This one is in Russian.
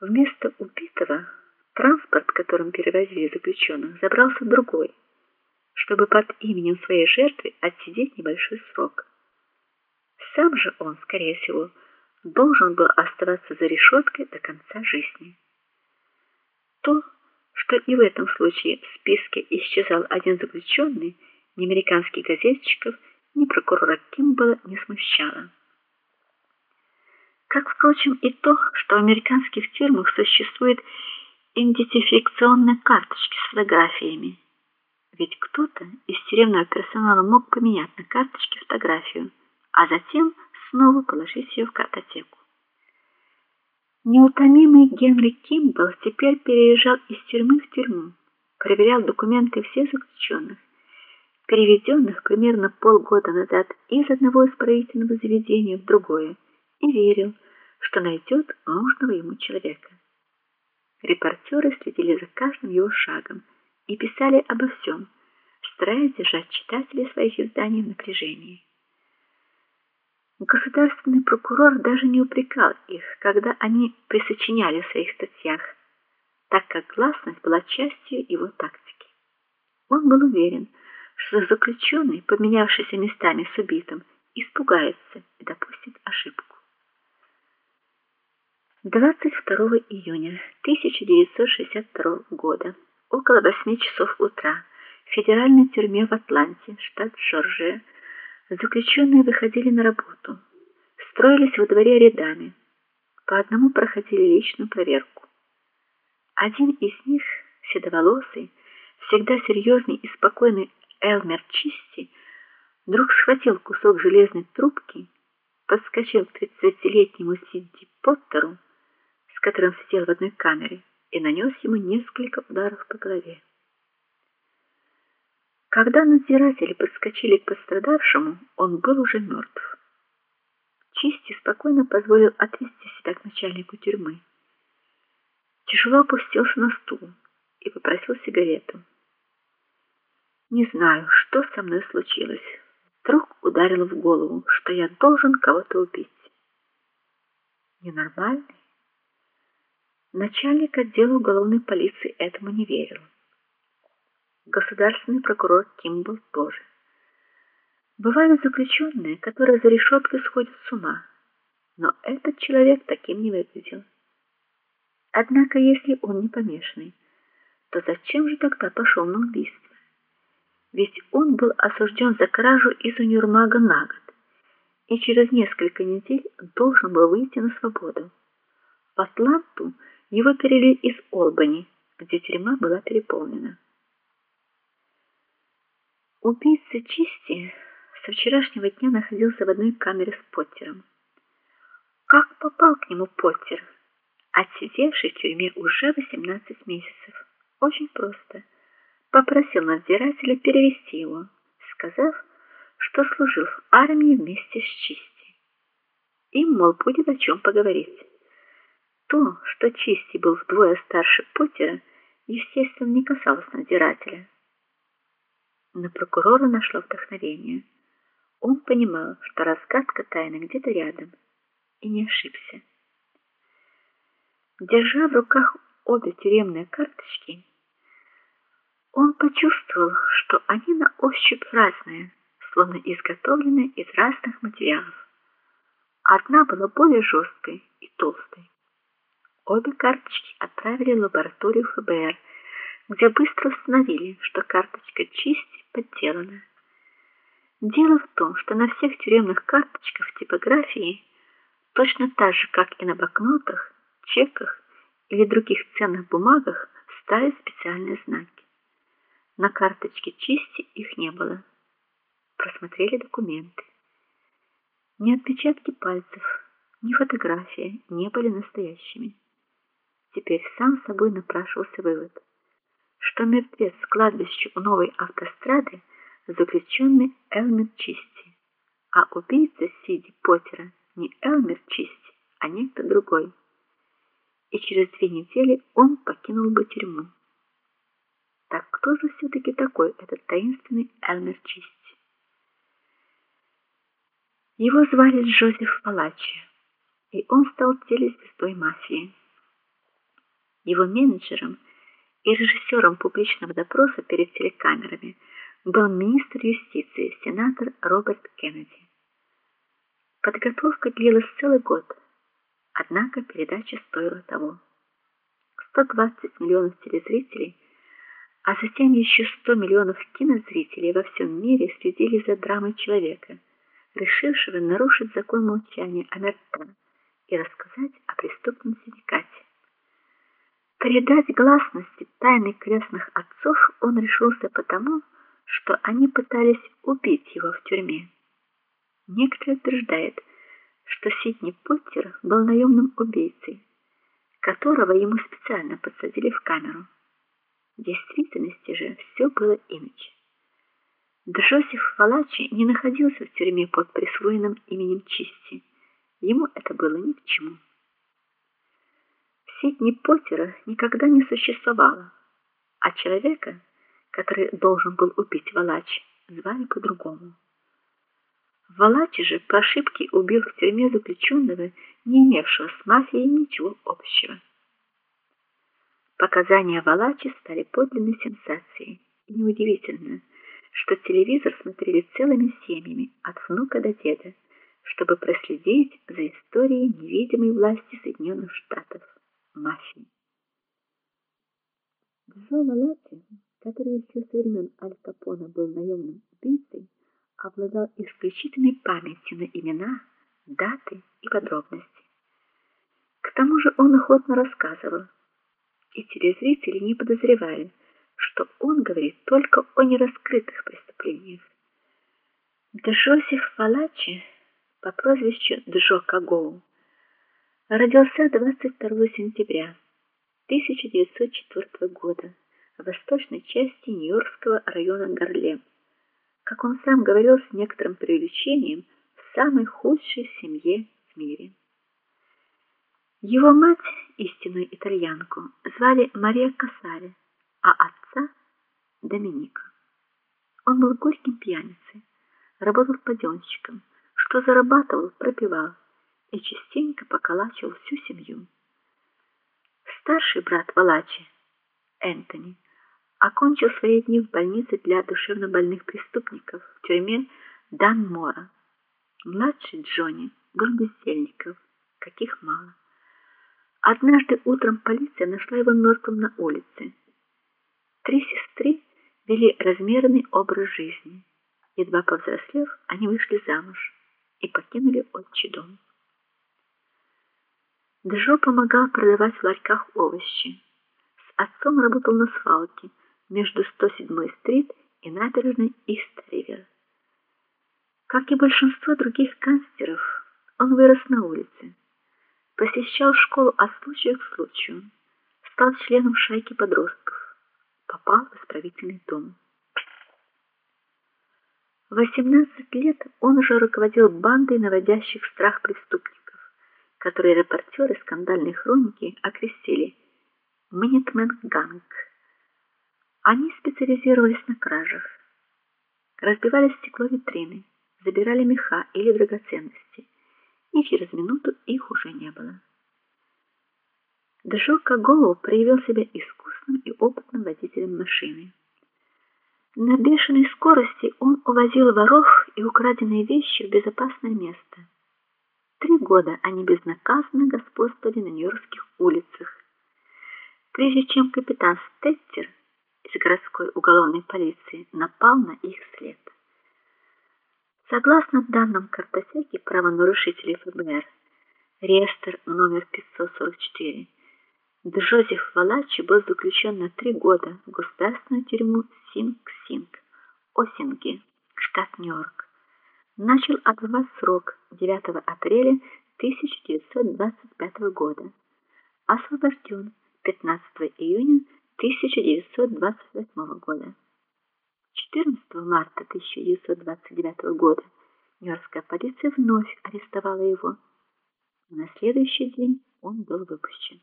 Вместо убитого транспорт, которым перевозили заключенных, забрался другой, чтобы под именем своей жертвы отсидеть небольшой срок. Сам же он, скорее всего, должен был оставаться за решеткой до конца жизни. То, что и в этом случае в списке исчезал один заключенный, ни американских газетчиков, ни прокурора Кимбала не смущало. Как, впрочем, и то, что в американских тюрьмах существуют идентификационные карточки с фотографиями. Ведь кто-то из тюремного персонала мог поменять на карточке фотографию, а затем снова положить ее в картотеку. Неутомимый Генри Кимбл теперь переезжал из тюрьмы в тюрьму, проверял документы всех заключенных, переведенных примерно полгода назад из одного исправительного заведения в другое, и верил, что найдет нужного ему человека. Репортеры следили за каждым его шагом и писали обо всем, стараясь держать читателей своих изданий в напряжении. Государственный прокурор даже не упрекал их, когда они присочиняли в своих статьях, так как гласность была частью его тактики. Он был уверен, что заключенный, поменявшийся местами с убитым, испугается и допустит ошибку. 22 июня 1962 года, около 8 часов утра, в федеральной тюрьме в Атланте, штат Джорджия, Заключенные выходили на работу, строились во дворе рядами. По одному проходили личную проверку. Один из них, седоволосый, всегда серьезный и спокойный Элмер Чисти, вдруг схватил кусок железной трубки, подскочил к тридцатилетнему Сидди Поттеру, которым сидел в одной камере, и нанес ему несколько ударов по голове. Когда надзиратели подскочили к пострадавшему, он был уже мертв. Чисти спокойно позволил отвезти себя к начальнику тюрьмы. Тяжело опустился на стул и попросил сигарету. Не знаю, что со мной случилось. Вдруг ударило в голову, что я должен кого-то убить. Ненормальный. Начальник отдела уголовной полиции этому не верил государственный прокурор Кимбл тоже. Бывают заключенные, которые за решеткой сходят с ума, но этот человек таким не выглядел. Однако, если он не помешанный, то зачем же тогда пошел на убийство? Ведь он был осужден за кражу из универмага на год, и через несколько недель должен был выйти на свободу. В Атланту его перевели из Олбани, где тюрьма была переполнена. Убийца Чисти со вчерашнего дня находился в одной камере с Поттером. Как попал к нему Поттер, отсидевший в тюрьме уже 18 месяцев? Очень просто. Попросил надзирателя перевести его, сказав, что служил в армии вместе с Чисти. Им, мол, будет о чем поговорить. То, что Чисти был вдвое старше Поттера, естественно, не касалось надзирателя. На прокурора нашло вдохновение. Он понимал, что разгадка тайны где-то рядом, и не ошибся. Держа в руках обе тюремные карточки, он почувствовал, что они на ощупь разные, словно изготовлены из разных материалов. Одна была более жесткой и толстой. Обе карточки отправили в лабораторию ФБР где быстро установили, что карточка чисть подделана. Дело в том, что на всех тюремных карточках типографии точно так же, как и на банкнотах, чеках или других ценных бумагах, ставят специальные знаки. На карточке чисти их не было. Просмотрели документы. Ни отпечатки пальцев, ни фотография не были настоящими. Теперь сам собой напрашивался вывод что мертвец с кладбища у новой автострады заключенный Элмер Чисти, а убийца Сиди Поттера не Элмер Чисти, а некто другой. И через две недели он покинул бы тюрьму. Так кто же все таки такой этот таинственный Элмер Чисти? Его звали Джозеф Палачи, и он стал телезвездой мафии. Его менеджером и режиссером публичного допроса перед телекамерами был министр юстиции, сенатор Роберт Кеннеди. Подготовка длилась целый год. Однако передача стоила того. 120 миллионов телезрителей, а затем еще 100 миллионов кинозрителей во всем мире следили за драмой человека, решившего нарушить закон молчания о мертвом и рассказать о преступном Передать гласности тайны крестных отцов он решился потому, что они пытались убить его в тюрьме. Некоторые утверждают, что Сидни Поттер был наемным убийцей, которого ему специально подсадили в камеру. В действительности же все было иначе. Джозеф Валачи не находился в тюрьме под присвоенным именем Чисти. Ему это было ни к чему. Сидни Поттера никогда не существовало, а человека, который должен был убить Валачи, звали по-другому. Валачи же по ошибке убил в тюрьме заключенного, не имевшего с мафией ничего общего. Показания Валачи стали подлинной сенсацией. И неудивительно, что телевизор смотрели целыми семьями, от внука до деда, чтобы проследить за историей невидимой власти Соединенных Штатов мафии. Джо Валачи, который еще со времен Аль Капоне был наемным убийцей, обладал исключительной памятью на имена, даты и подробности. К тому же он охотно рассказывал, и телезрители не подозревали, что он говорит только о нераскрытых преступлениях. Джозеф Фалачи по прозвищу Джо Кагоу родился 22 сентября 1904 года в восточной части Нью-Йоркского района Гарлем как он сам говорил с некоторым преувеличением, в самой худшей семье в мире. Его мать, истинную итальянку, звали Мария Касари, а отца Доминика. Он был горьким пьяницей, работал паденщиком, что зарабатывал, пропивал и частенько поколачивал всю семью. Старший брат Валачи, Энтони, окончил свои дни в больнице для душевнобольных преступников в тюрьме Данмора. Младший Джонни был бездельником, каких мало. Однажды утром полиция нашла его мертвым на улице. Три сестры вели размерный образ жизни. Едва повзрослев, они вышли замуж и покинули отчий дом. Джо помогал продавать в ларьках овощи. С отцом работал на свалке между 107-й стрит и набережной Ист-Ривер. Как и большинство других гангстеров, он вырос на улице. Посещал школу от случая к случаю, стал членом шайки подростков, попал в исправительный дом. В 18 лет он уже руководил бандой наводящих страх преступников, которые репортеры скандальной хроники окрестили Минитмен Ганг. Они специализировались на кражах. Разбивали стекло витрины, забирали меха или драгоценности, и через минуту их уже не было. Джо Каголо проявил себя искусным и опытным водителем машины. На бешеной скорости он увозил воров и украденные вещи в безопасное место. Три года они безнаказанно господствовали на нью-йоркских улицах. Прежде чем капитан Стеттер из городской уголовной полиции напал на их след. Согласно данным картотеки правонарушителей ФБР, реестр номер 544, Джозеф Валачи был заключен на три года в государственную тюрьму Синг-Синг, Осинги, штат Нью-Йорк. Начал отбывать срок 9 апреля 1925 года. Освобожден 15 июня 1928 года. 14 марта 1929 года Нью-Йоркская полиция вновь арестовала его. На следующий день он был выпущен.